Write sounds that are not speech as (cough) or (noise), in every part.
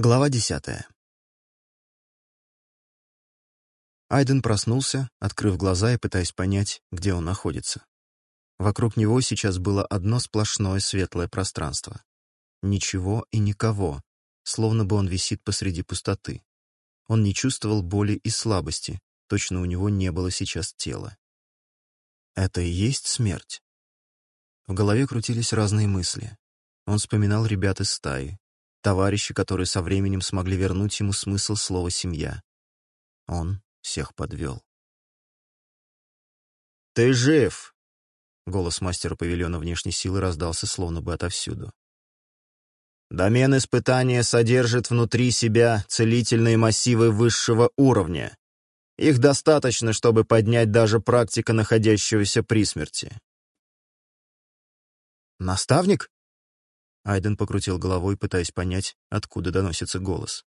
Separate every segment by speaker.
Speaker 1: Глава десятая. Айден проснулся, открыв глаза и пытаясь понять, где он находится. Вокруг него сейчас было одно сплошное светлое пространство. Ничего и никого, словно бы он висит посреди пустоты. Он не чувствовал боли и слабости, точно у него не было сейчас тела. Это и есть смерть? В голове крутились разные мысли. Он вспоминал ребят из стаи, товарищи, которые со временем смогли вернуть ему смысл слова «семья». Он всех подвел.
Speaker 2: «Ты жив!»
Speaker 1: — голос мастера павильона внешней силы раздался словно бы отовсюду.
Speaker 2: «Домен испытания содержит внутри себя целительные массивы высшего уровня. Их достаточно, чтобы поднять даже практика, находящегося при смерти».
Speaker 1: «Наставник?» Айден покрутил головой, пытаясь понять, откуда доносится голос.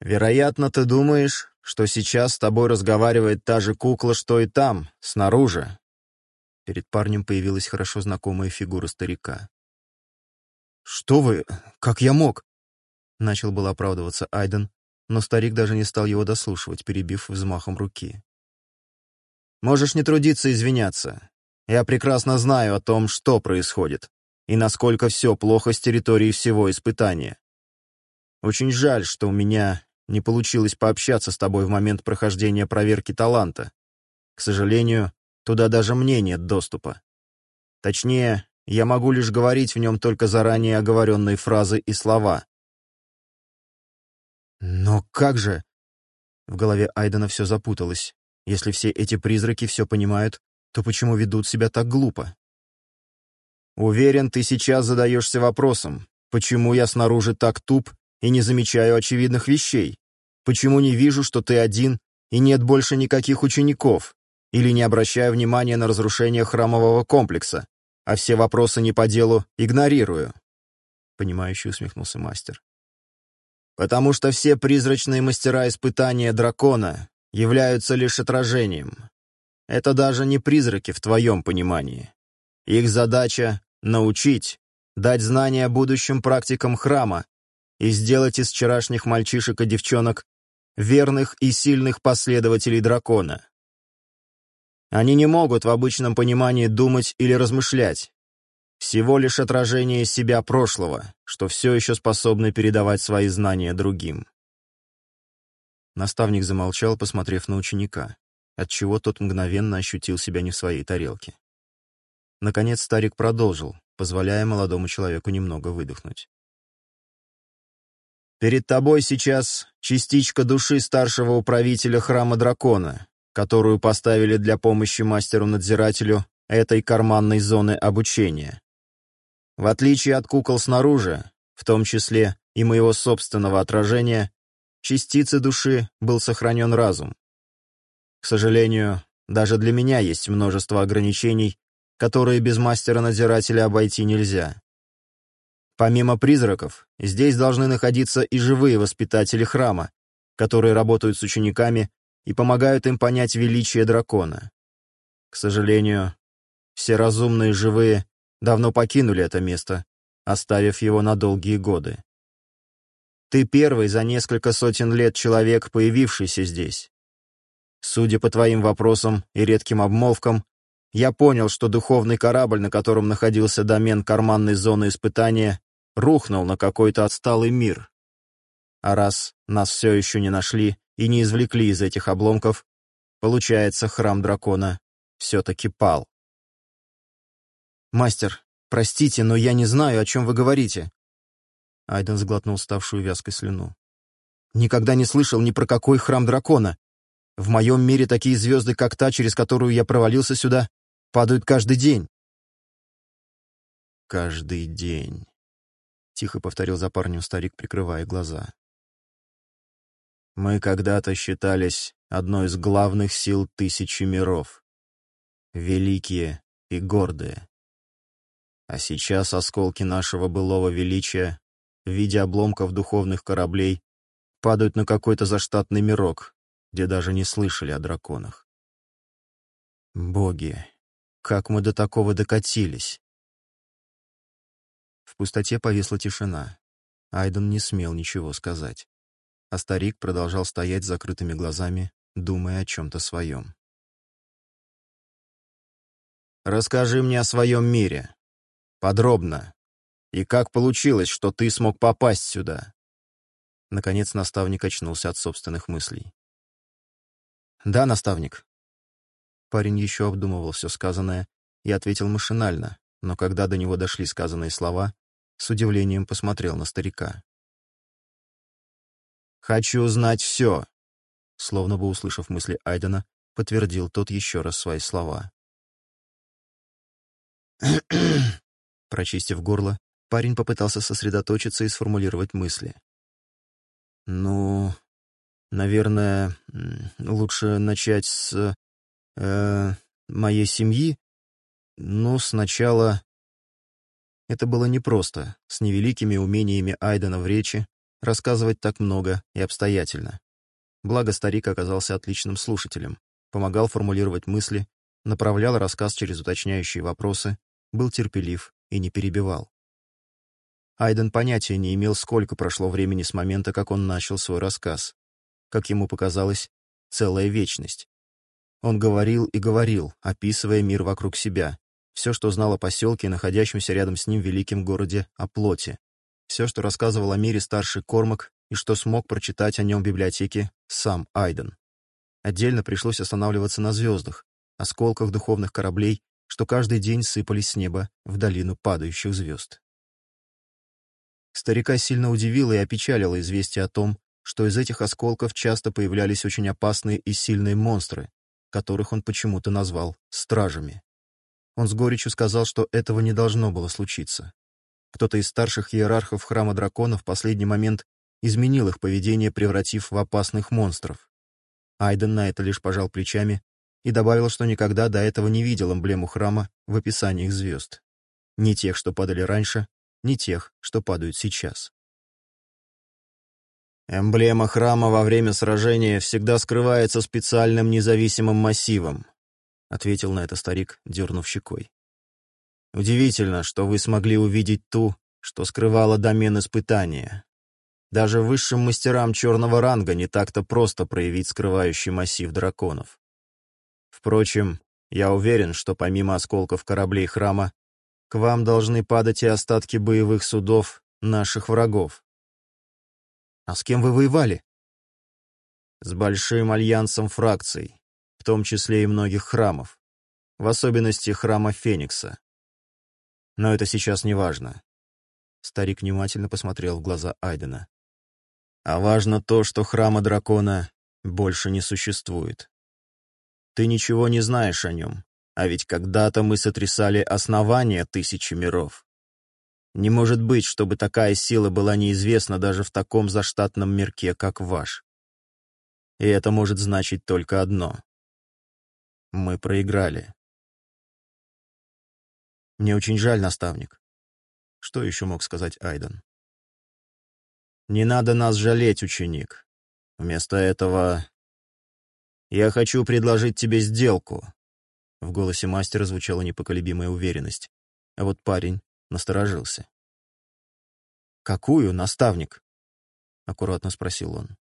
Speaker 2: «Вероятно, ты думаешь, что сейчас с тобой разговаривает та же кукла, что и там, снаружи».
Speaker 1: Перед парнем появилась хорошо знакомая фигура старика. «Что вы? Как я мог?» Начал был оправдываться Айден, но старик даже не стал его дослушивать, перебив взмахом руки.
Speaker 2: «Можешь не трудиться извиняться. Я прекрасно знаю о том, что происходит и насколько все плохо с территории всего испытания. Очень жаль, что у меня не получилось пообщаться с тобой в момент прохождения проверки таланта. К сожалению, туда даже мне нет доступа. Точнее, я могу лишь говорить в нем только заранее оговоренные фразы и слова.
Speaker 1: «Но как же?» В голове Айдена все запуталось. Если все эти призраки все понимают, то почему ведут себя так глупо?
Speaker 2: Уверен, ты сейчас задаешься вопросом, почему я снаружи так туп и не замечаю очевидных вещей? Почему не вижу, что ты один и нет больше никаких учеников? Или не обращаю внимания на разрушение храмового комплекса, а все вопросы не по делу игнорирую?» Понимающе усмехнулся мастер. «Потому что все призрачные мастера испытания дракона являются лишь отражением. Это даже не призраки в твоем понимании. Их задача научить, дать знания будущим практикам храма и сделать из вчерашних мальчишек и девчонок верных и сильных последователей дракона. Они не могут в обычном понимании думать или размышлять. Всего лишь отражение себя прошлого, что все еще способны передавать свои знания другим.
Speaker 1: Наставник замолчал, посмотрев на ученика, отчего тот мгновенно ощутил себя не в своей тарелке. Наконец старик продолжил, позволяя молодому человеку немного выдохнуть.
Speaker 2: «Перед тобой сейчас частичка души старшего управителя храма дракона, которую поставили для помощи мастеру-надзирателю этой карманной зоны обучения. В отличие от кукол снаружи, в том числе и моего собственного отражения, частицы души был сохранен разум. К сожалению, даже для меня есть множество ограничений, которые без мастера-надзирателя обойти нельзя. Помимо призраков, здесь должны находиться и живые воспитатели храма, которые работают с учениками и помогают им понять величие дракона. К сожалению, все разумные живые давно покинули это место, оставив его на долгие годы. Ты первый за несколько сотен лет человек, появившийся здесь. Судя по твоим вопросам и редким обмолвкам, я понял, что духовный корабль, на котором находился домен карманной зоны испытания, рухнул на какой-то отсталый мир. А раз нас все еще не нашли и не извлекли из этих обломков, получается, храм дракона все-таки пал.
Speaker 1: «Мастер, простите, но я не знаю, о чем вы говорите». Айден сглотнул ставшую вязкой слюну. «Никогда не слышал ни про какой храм дракона. В моем мире такие звезды, как та, через которую я провалился сюда, падают каждый день.
Speaker 2: «Каждый день», — тихо повторил за парнем старик, прикрывая глаза. «Мы когда-то считались одной из главных сил тысячи миров. Великие и гордые. А сейчас осколки нашего былого величия в виде обломков духовных кораблей падают на какой-то заштатный мирок, где даже не слышали о драконах. Боги, как мы до такого докатились?
Speaker 1: В пустоте повисла тишина. Айден не смел ничего сказать. А старик продолжал стоять с закрытыми глазами, думая о чем-то своем.
Speaker 2: «Расскажи мне о своем мире. Подробно. И как получилось, что ты смог попасть сюда?»
Speaker 1: Наконец наставник очнулся от собственных мыслей. «Да, наставник, Парень еще обдумывал все сказанное и ответил машинально, но когда до него дошли сказанные слова, с удивлением посмотрел на старика.
Speaker 2: «Хочу знать все!»
Speaker 1: Словно бы услышав мысли Айдена, подтвердил тот еще раз свои слова. (clears throat) Прочистив горло, парень попытался сосредоточиться и сформулировать мысли. «Ну, наверное, лучше начать с э, моей семьи, но сначала... Это было непросто, с невеликими умениями Айдена в речи, рассказывать так много и обстоятельно. Благо старик оказался отличным слушателем, помогал формулировать мысли, направлял рассказ через уточняющие вопросы, был терпелив и не перебивал. Айден понятия не имел, сколько прошло времени с момента, как он начал свой рассказ. Как ему показалось, целая вечность. Он говорил и говорил, описывая мир вокруг себя, все, что знал о поселке находящемся рядом с ним великом городе, о плоти, все, что рассказывал о мире старший Кормак и что смог прочитать о нем в библиотеке сам Айден. Отдельно пришлось останавливаться на звездах, осколках духовных кораблей, что каждый день сыпались с неба в долину падающих звезд. Старика сильно удивило и опечалило известие о том, что из этих осколков часто появлялись очень опасные и сильные монстры, которых он почему-то назвал «стражами». Он с горечью сказал, что этого не должно было случиться. Кто-то из старших иерархов Храма Дракона в последний момент изменил их поведение, превратив в опасных монстров. Айден на это лишь пожал плечами и добавил, что никогда до этого не видел эмблему храма в описании их звезд. Ни тех, что падали раньше, ни тех, что падают сейчас.
Speaker 2: Эмблема храма во время сражения всегда скрывается специальным независимым массивом, ответил на это старик, дернув щекой. Удивительно, что вы смогли увидеть ту, что скрывала домен испытания. Даже высшим мастерам черного ранга не так-то просто проявить скрывающий массив драконов. Впрочем, я уверен, что помимо осколков кораблей храма, к вам должны падать и остатки боевых судов наших врагов.
Speaker 1: «А с кем вы воевали?»
Speaker 2: «С большим альянсом фракций, в том числе и многих храмов, в особенности храма Феникса. Но это сейчас не важно». Старик внимательно посмотрел в глаза Айдена. «А важно то, что храма дракона больше не существует. Ты ничего не знаешь о нем, а ведь когда-то мы сотрясали основания тысячи миров. Не может быть, чтобы такая сила была неизвестна даже в таком заштатном мирке, как ваш. И это может значить только одно. Мы проиграли.
Speaker 1: Мне очень жаль, наставник. Что еще мог сказать Айден?
Speaker 2: Не надо нас жалеть, ученик. Вместо этого... Я хочу предложить тебе сделку. В голосе мастера звучала непоколебимая уверенность. А вот парень Насторожился.
Speaker 1: «Какую, наставник?» — аккуратно спросил он.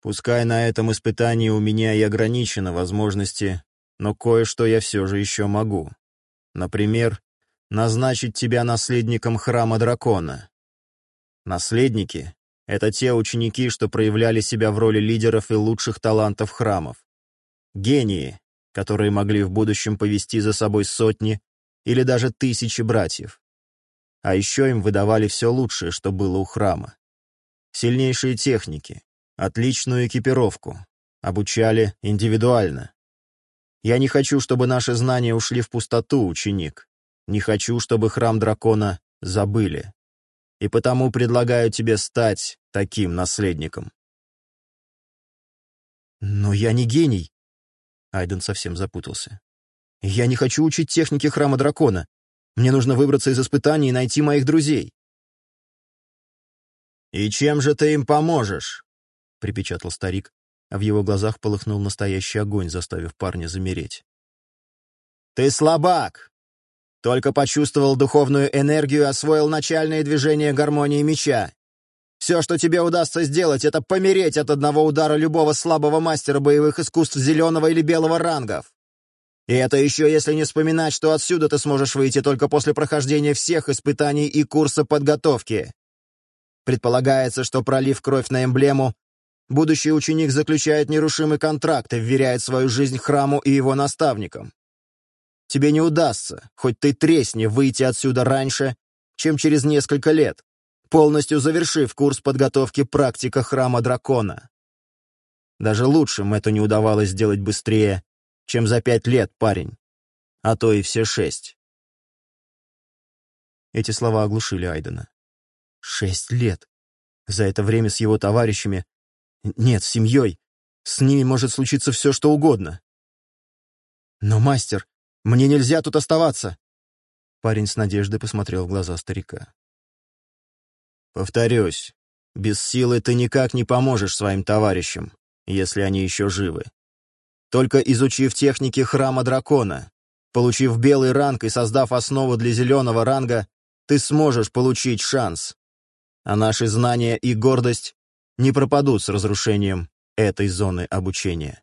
Speaker 2: «Пускай на этом испытании у меня и ограничены возможности, но кое-что я все же еще могу. Например, назначить тебя наследником храма дракона. Наследники — это те ученики, что проявляли себя в роли лидеров и лучших талантов храмов. Гении, которые могли в будущем повести за собой сотни, или даже тысячи братьев. А еще им выдавали все лучшее, что было у храма. Сильнейшие техники, отличную экипировку, обучали индивидуально. Я не хочу, чтобы наши знания ушли в пустоту, ученик. Не хочу, чтобы храм дракона забыли. И потому предлагаю тебе стать таким наследником.
Speaker 1: «Но я не гений!» Айден совсем запутался. Я не хочу учить техники храма дракона. Мне нужно выбраться из испытаний и найти моих друзей.
Speaker 2: «И чем же ты им поможешь?» — припечатал старик, а в его глазах полыхнул настоящий огонь, заставив парня замереть. «Ты слабак! Только почувствовал духовную энергию, и освоил начальное движение гармонии меча. Все, что тебе удастся сделать, это помереть от одного удара любого слабого мастера боевых искусств зеленого или белого рангов. И это еще если не вспоминать, что отсюда ты сможешь выйти только после прохождения всех испытаний и курса подготовки. Предполагается, что пролив кровь на эмблему, будущий ученик заключает нерушимый контракт и вверяет свою жизнь храму и его наставникам. Тебе не удастся, хоть ты тресни, выйти отсюда раньше, чем через несколько лет, полностью завершив курс подготовки практика храма дракона. Даже лучшим это не удавалось сделать быстрее, чем за пять лет, парень. А то и все шесть.
Speaker 1: Эти слова оглушили Айдена. Шесть лет. За это время с его товарищами... Нет, с семьей. С ними может случиться все, что угодно. Но, мастер, мне нельзя тут оставаться. Парень с надеждой посмотрел в глаза старика.
Speaker 2: Повторюсь, без силы ты никак не поможешь своим товарищам, если они еще живы только изучив техники храма дракона. Получив белый ранг и создав основу для зеленого ранга, ты сможешь получить шанс. А наши знания и гордость не пропадут с разрушением этой зоны обучения.